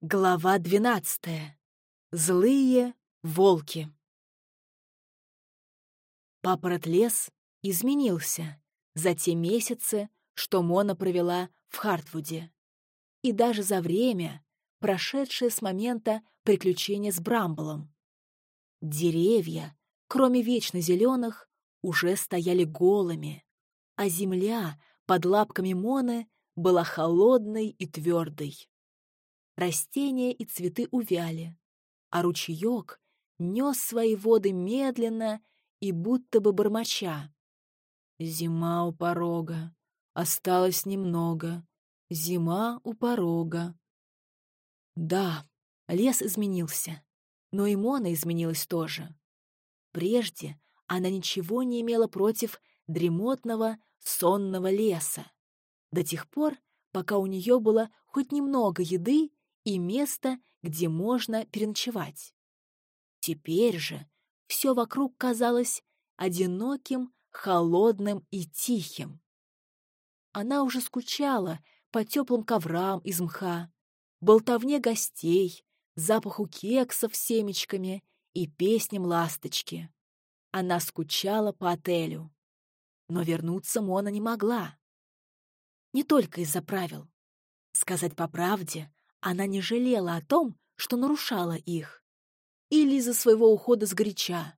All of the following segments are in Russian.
Глава двенадцатая. Злые волки. Папорот лес изменился за те месяцы, что Мона провела в Хартвуде. И даже за время, прошедшее с момента приключения с Брамблом. Деревья, кроме вечно зеленых, уже стояли голыми, а земля под лапками Моны была холодной и твердой. Растения и цветы увяли, а ручеек нес свои воды медленно и будто бы бормоча. Зима у порога, осталось немного, зима у порога. Да, лес изменился, но и Мона изменилась тоже. Прежде она ничего не имела против дремотного, сонного леса, до тех пор, пока у нее было хоть немного еды и место, где можно переночевать. Теперь же все вокруг казалось одиноким, холодным и тихим. Она уже скучала по теплым коврам из мха, болтовне гостей, запаху кексов с семечками и песням ласточки. Она скучала по отелю. Но вернуться Мона не могла. Не только из-за правил. Сказать по правде, она не жалела о том, что нарушала их. Или из-за своего ухода с горяча.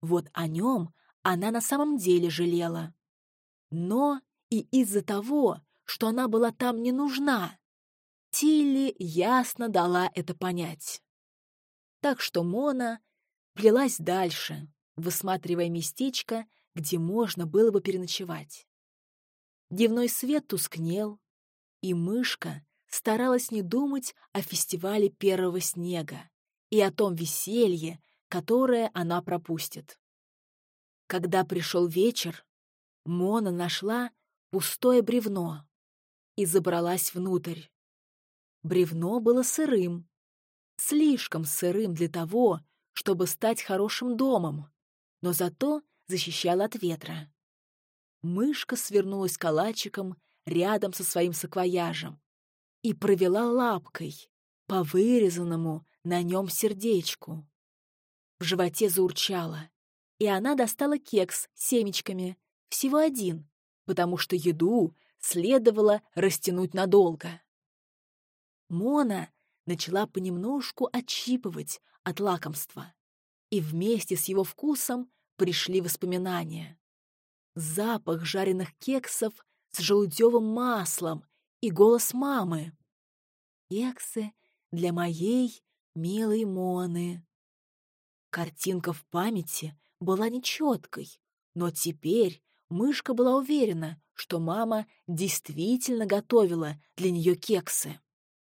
Вот о нем она на самом деле жалела. Но и из-за того, что она была там не нужна. Тилли ясно дала это понять. Так что Мона плелась дальше, высматривая местечко, где можно было бы переночевать. Дневной свет тускнел, и мышка старалась не думать о фестивале первого снега и о том веселье, которое она пропустит. Когда пришел вечер, Мона нашла пустое бревно и забралась внутрь. Бревно было сырым, слишком сырым для того, чтобы стать хорошим домом, но зато защищало от ветра. Мышка свернулась калачиком рядом со своим саквояжем и провела лапкой по вырезанному на нем сердечку. В животе заурчало, и она достала кекс с семечками, всего один, потому что еду следовало растянуть надолго. Мона начала понемножку отщипывать от лакомства, и вместе с его вкусом пришли воспоминания. Запах жареных кексов с желудевым маслом и голос мамы. «Кексы для моей милой Моны». Картинка в памяти была нечеткой, но теперь мышка была уверена, что мама действительно готовила для нее кексы.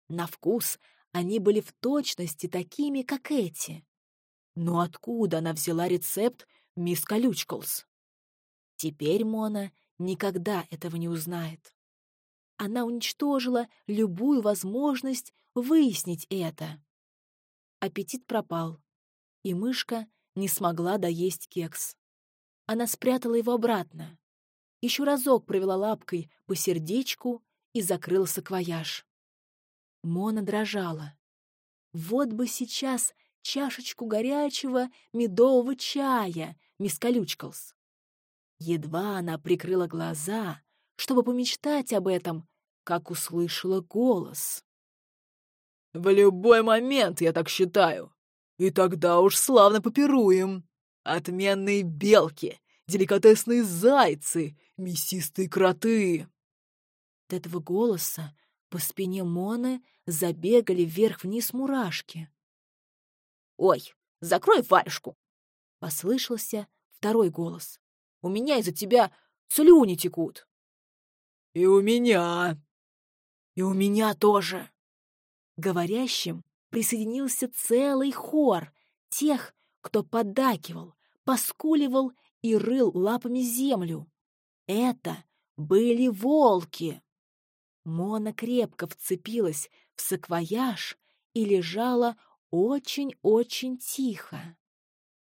На вкус они были в точности такими, как эти. Но откуда она взяла рецепт мисс Колючколс? Теперь Мона никогда этого не узнает она уничтожила любую возможность выяснить это. Аппетит пропал, и мышка не смогла доесть кекс. Она спрятала его обратно. Еще разок провела лапкой по сердечку и закрыла саквояж. Мона дрожала. Вот бы сейчас чашечку горячего медового чая, мисс Колючкалс. Едва она прикрыла глаза, чтобы помечтать об этом, как услышала голос. «В любой момент, я так считаю. И тогда уж славно попируем. Отменные белки, деликатесные зайцы, мясистые кроты». От этого голоса по спине Моны забегали вверх-вниз мурашки. «Ой, закрой варежку!» — послышался второй голос. «У меня из-за тебя слюни текут!» «И у меня!» «И у меня тоже!» Говорящим присоединился целый хор тех, кто поддакивал, поскуливал и рыл лапами землю. Это были волки. Мона крепко вцепилась в саквояж и лежала очень-очень тихо.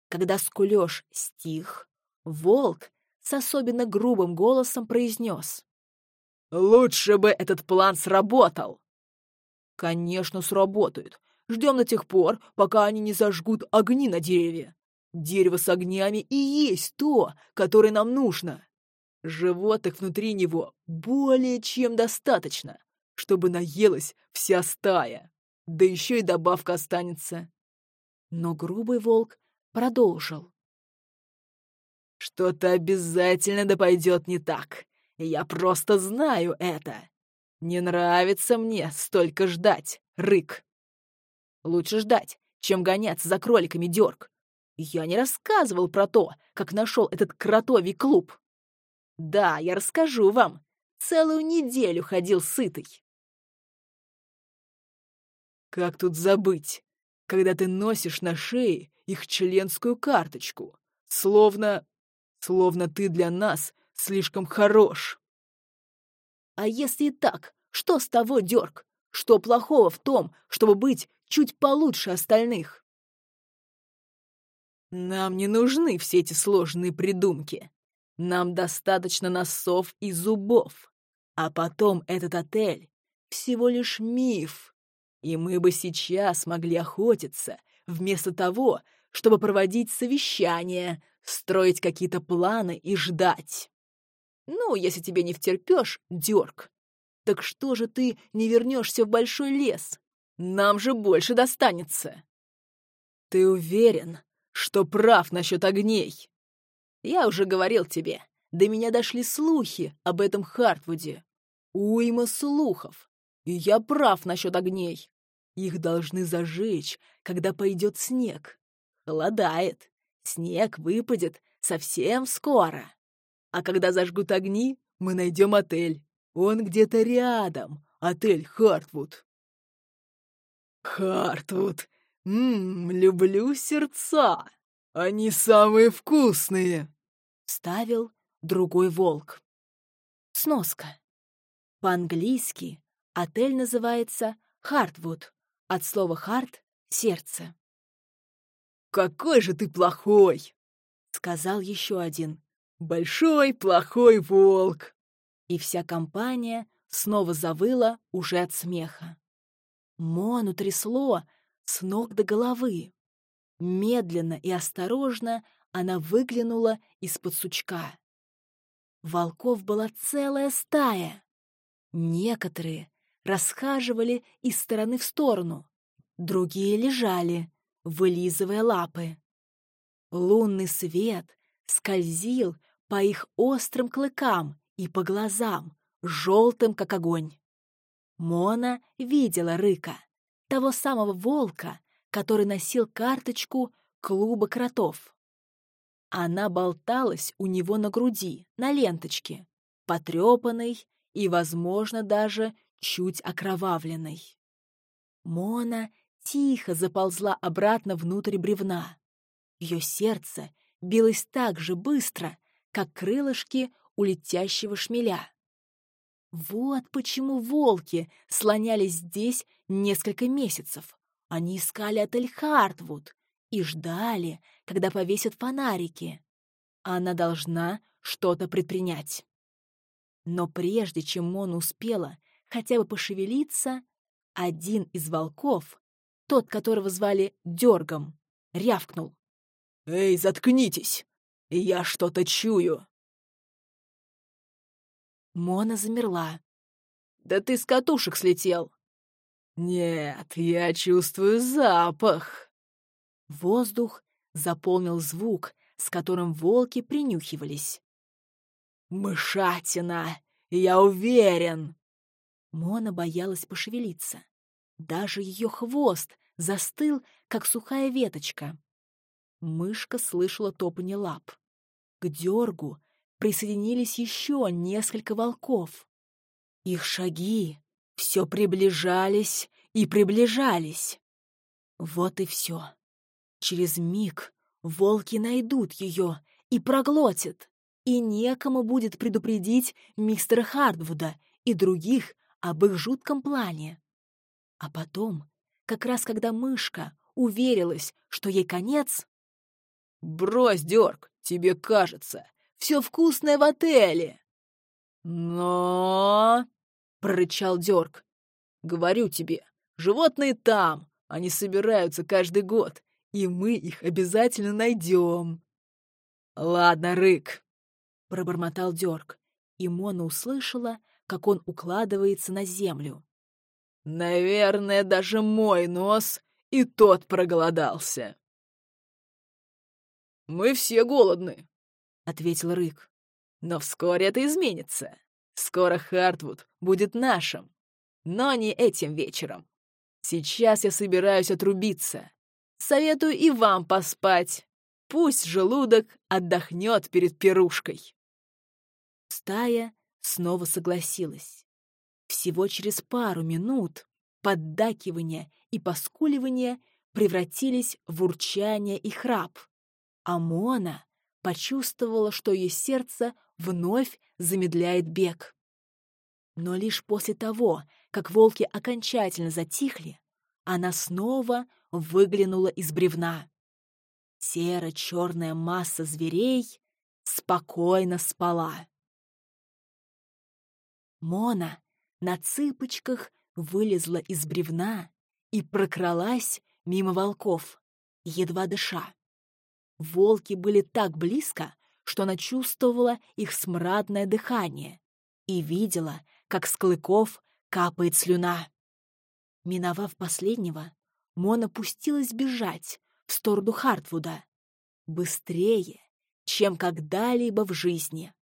Когда скулёж стих, волк с особенно грубым голосом произнес. Лучше бы этот план сработал. Конечно, сработают. Ждем до тех пор, пока они не зажгут огни на дереве. Дерево с огнями и есть то, которое нам нужно. Животных внутри него более чем достаточно, чтобы наелась вся стая. Да еще и добавка останется. Но грубый волк продолжил. Что-то обязательно да пойдет не так. Я просто знаю это. Не нравится мне столько ждать, рык. Лучше ждать, чем гоняться за кроликами дёрг. Я не рассказывал про то, как нашел этот кротовий клуб. Да, я расскажу вам. Целую неделю ходил сытый. Как тут забыть, когда ты носишь на шее их членскую карточку, словно Словно ты для нас слишком хорош. А если так, что с того, Дёрк? Что плохого в том, чтобы быть чуть получше остальных? Нам не нужны все эти сложные придумки. Нам достаточно носов и зубов. А потом этот отель — всего лишь миф. И мы бы сейчас могли охотиться, вместо того, чтобы проводить совещания, строить какие-то планы и ждать. Ну, если тебе не втерпешь, дёрг. Так что же ты не вернешься в большой лес? Нам же больше достанется. Ты уверен, что прав насчет огней? Я уже говорил тебе, до меня дошли слухи об этом Хартвуде. Уйма слухов. И я прав насчет огней. Их должны зажечь, когда пойдет снег. Холодает. Снег выпадет совсем скоро. А когда зажгут огни, мы найдем отель. Он где-то рядом. Отель Хартвуд. Хартвуд. Ммм, люблю сердца. Они самые вкусные. Ставил другой волк. Сноска. По-английски отель называется Хартвуд. От слова «харт» — сердце. «Какой же ты плохой!» — сказал еще один. «Большой плохой волк!» И вся компания снова завыла уже от смеха. Мону трясло с ног до головы. Медленно и осторожно она выглянула из-под сучка. Волков была целая стая. Некоторые расхаживали из стороны в сторону, другие лежали, вылизывая лапы. Лунный свет скользил по их острым клыкам и по глазам, желтым, как огонь. Мона видела Рыка, того самого волка, который носил карточку клуба кротов. Она болталась у него на груди, на ленточке, потрепанной и, возможно, даже чуть окровавленной. Мона тихо заползла обратно внутрь бревна. Ее сердце билось так же быстро, как крылышки у летящего шмеля. Вот почему волки слонялись здесь несколько месяцев. Они искали отель Хартвуд и ждали, когда повесят фонарики. Она должна что-то предпринять. Но прежде чем Мона успела хотя бы пошевелиться, один из волков тот, которого звали Дергом, рявкнул. «Эй, заткнитесь! Я что-то чую!» Мона замерла. «Да ты с катушек слетел!» «Нет, я чувствую запах!» Воздух заполнил звук, с которым волки принюхивались. «Мышатина! Я уверен!» Мона боялась пошевелиться. Даже ее хвост застыл, как сухая веточка. Мышка слышала топанье лап. К дергу присоединились еще несколько волков. Их шаги все приближались и приближались. Вот и все. Через миг волки найдут ее и проглотят, и некому будет предупредить мистера Хардвуда и других об их жутком плане. А потом, как раз когда мышка уверилась, что ей конец... «Брось, Дёрк, тебе кажется, все вкусное в отеле!» «Но...» — прорычал Дёрк. «Говорю тебе, Животные там, они собираются каждый год, и мы их обязательно найдем. Ладно, Рык, — пробормотал Дёрк, и Мона услышала, как он укладывается на землю. «Наверное, даже мой нос и тот проголодался». «Мы все голодны», — ответил Рык. «Но вскоре это изменится. Скоро Хартвуд будет нашим. Но не этим вечером. Сейчас я собираюсь отрубиться. Советую и вам поспать. Пусть желудок отдохнет перед пирушкой». Стая снова согласилась. Всего через пару минут поддакивание и поскуливание превратились в урчание и храп, а Мона почувствовала, что ее сердце вновь замедляет бег. Но лишь после того, как волки окончательно затихли, она снова выглянула из бревна. Серо-черная масса зверей спокойно спала. Мона на цыпочках вылезла из бревна и прокралась мимо волков, едва дыша. Волки были так близко, что она чувствовала их смрадное дыхание и видела, как с клыков капает слюна. Миновав последнего, Мона пустилась бежать в сторону Хартвуда. Быстрее, чем когда-либо в жизни.